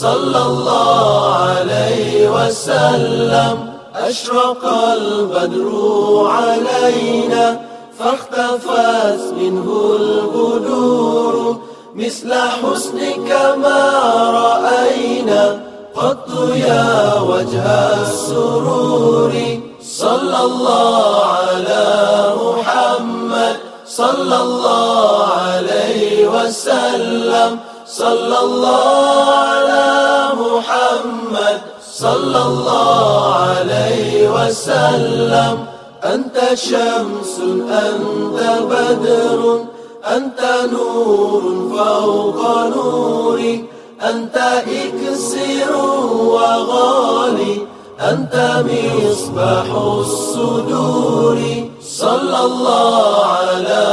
صلى الله عليه وسلم. أشرق البدر علينا فاختفت منه البدور مثل حسنك ما رأينا قط يا وجه السرور. صلى الله على محمد صلى الله عليه وسلم. صلى الله محمد صلى الله عليه وسلم. أنت شمس أنت بدر أنت نور فوق نوري. أنت إكسر وغالي. أنت مصباح الصدور. صلى الله على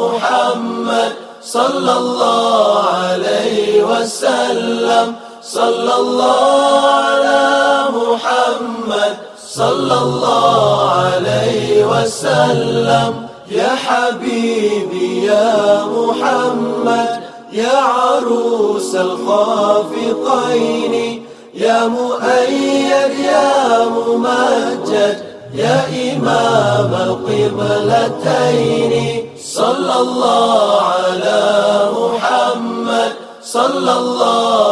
محمد صلى الله عليه وسلم. صلى الله على محمد صلى الله عليه وسلم. يا حبيبي يا محمد يا عروس الخافقين يا مؤيد يا ممجد يا إمام القبلتين. صلى الله على محمد صلى الله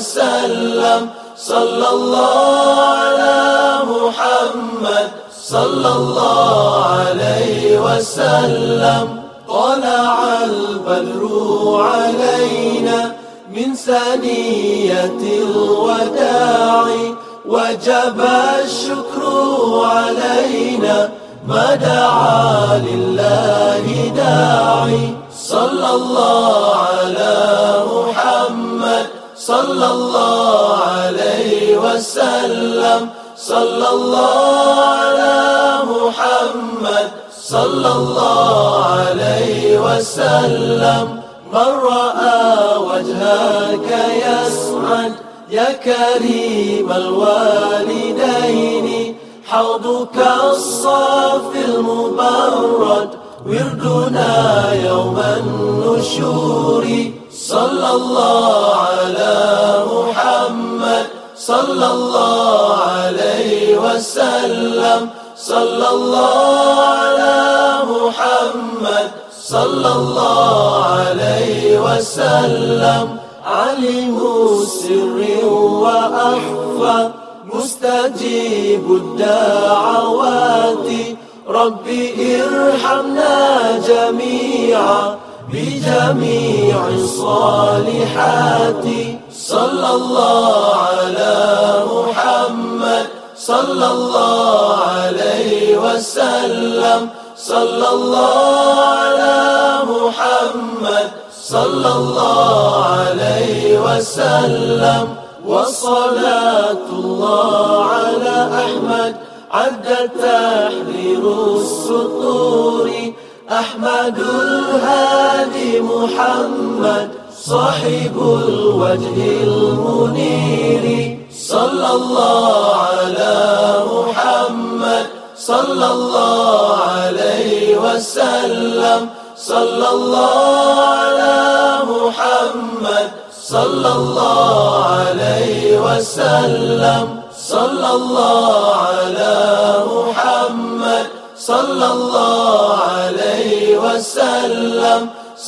وسلم. صلى الله على محمد. صلى الله عليه وسلم. طلع البدر علينا من ثنية الوداع. وجب الشكر علينا ما دعا لله داعي. صلى الله على صلى الله عليه وسلم. صلى الله على محمد. صلى الله عليه وسلم. من رأى وجهك يسعد يا كريم الوالدين. حوضك الصافي المبرد وردنا يوم النشور. صلى الله على محمد صلى الله عليه وسلم. صلى الله على محمد صلى الله عليه وسلم. علم سر وأخفى مستجيب الدعوات. رب ارحمنا جميعا. بجميع الصالحات. صلى الله على محمد. صلى الله عليه وسلم. صلى الله على محمد. صلى الله عليه وسلم. وصلاة الله على أحمد. عد تحرير السطور. أحمد الهادي محمد صاحب الوجه المنير. صلى الله على محمد. صلى الله عليه وسلم. صلى الله على محمد. صلى الله عليه وسلم. صلى الله على محمد. صلى الله عليه وسلم.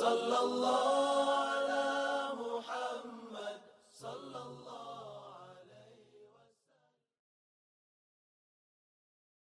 صلى الله